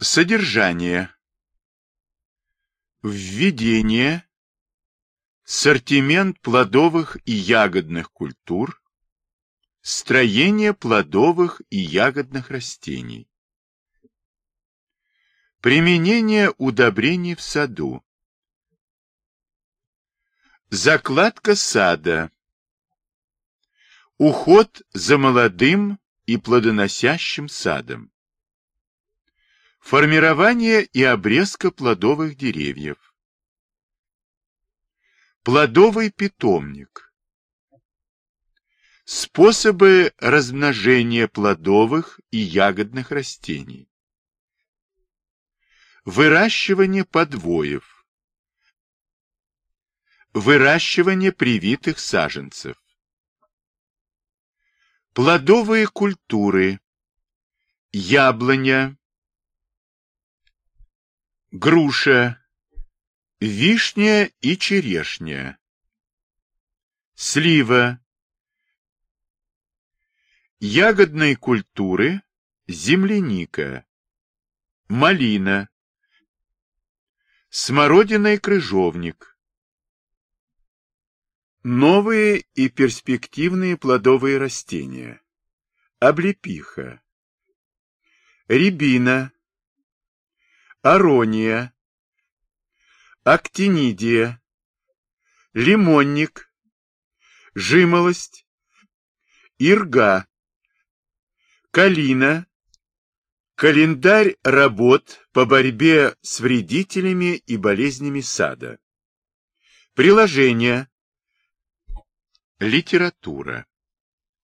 Содержание. Введение. Сортимент плодовых и ягодных культур. Строение плодовых и ягодных растений. Применение удобрений в саду. Закладка сада. Уход за молодым и плодоносящим садом. Формирование и обрезка плодовых деревьев. Плодовый питомник. Способы размножения плодовых и ягодных растений. Выращивание подвоев. Выращивание привитых саженцев. Плодовые культуры. Яблоня, груша, вишня и черешня, слива, ягодные культуры, земляника, малина, смородина и крыжовник. Новые и перспективные плодовые растения. Облепиха. Рябина арония, актинидия, лимонник, жимолость, ирга, калина, календарь работ по борьбе с вредителями и болезнями сада. Приложение. Литература.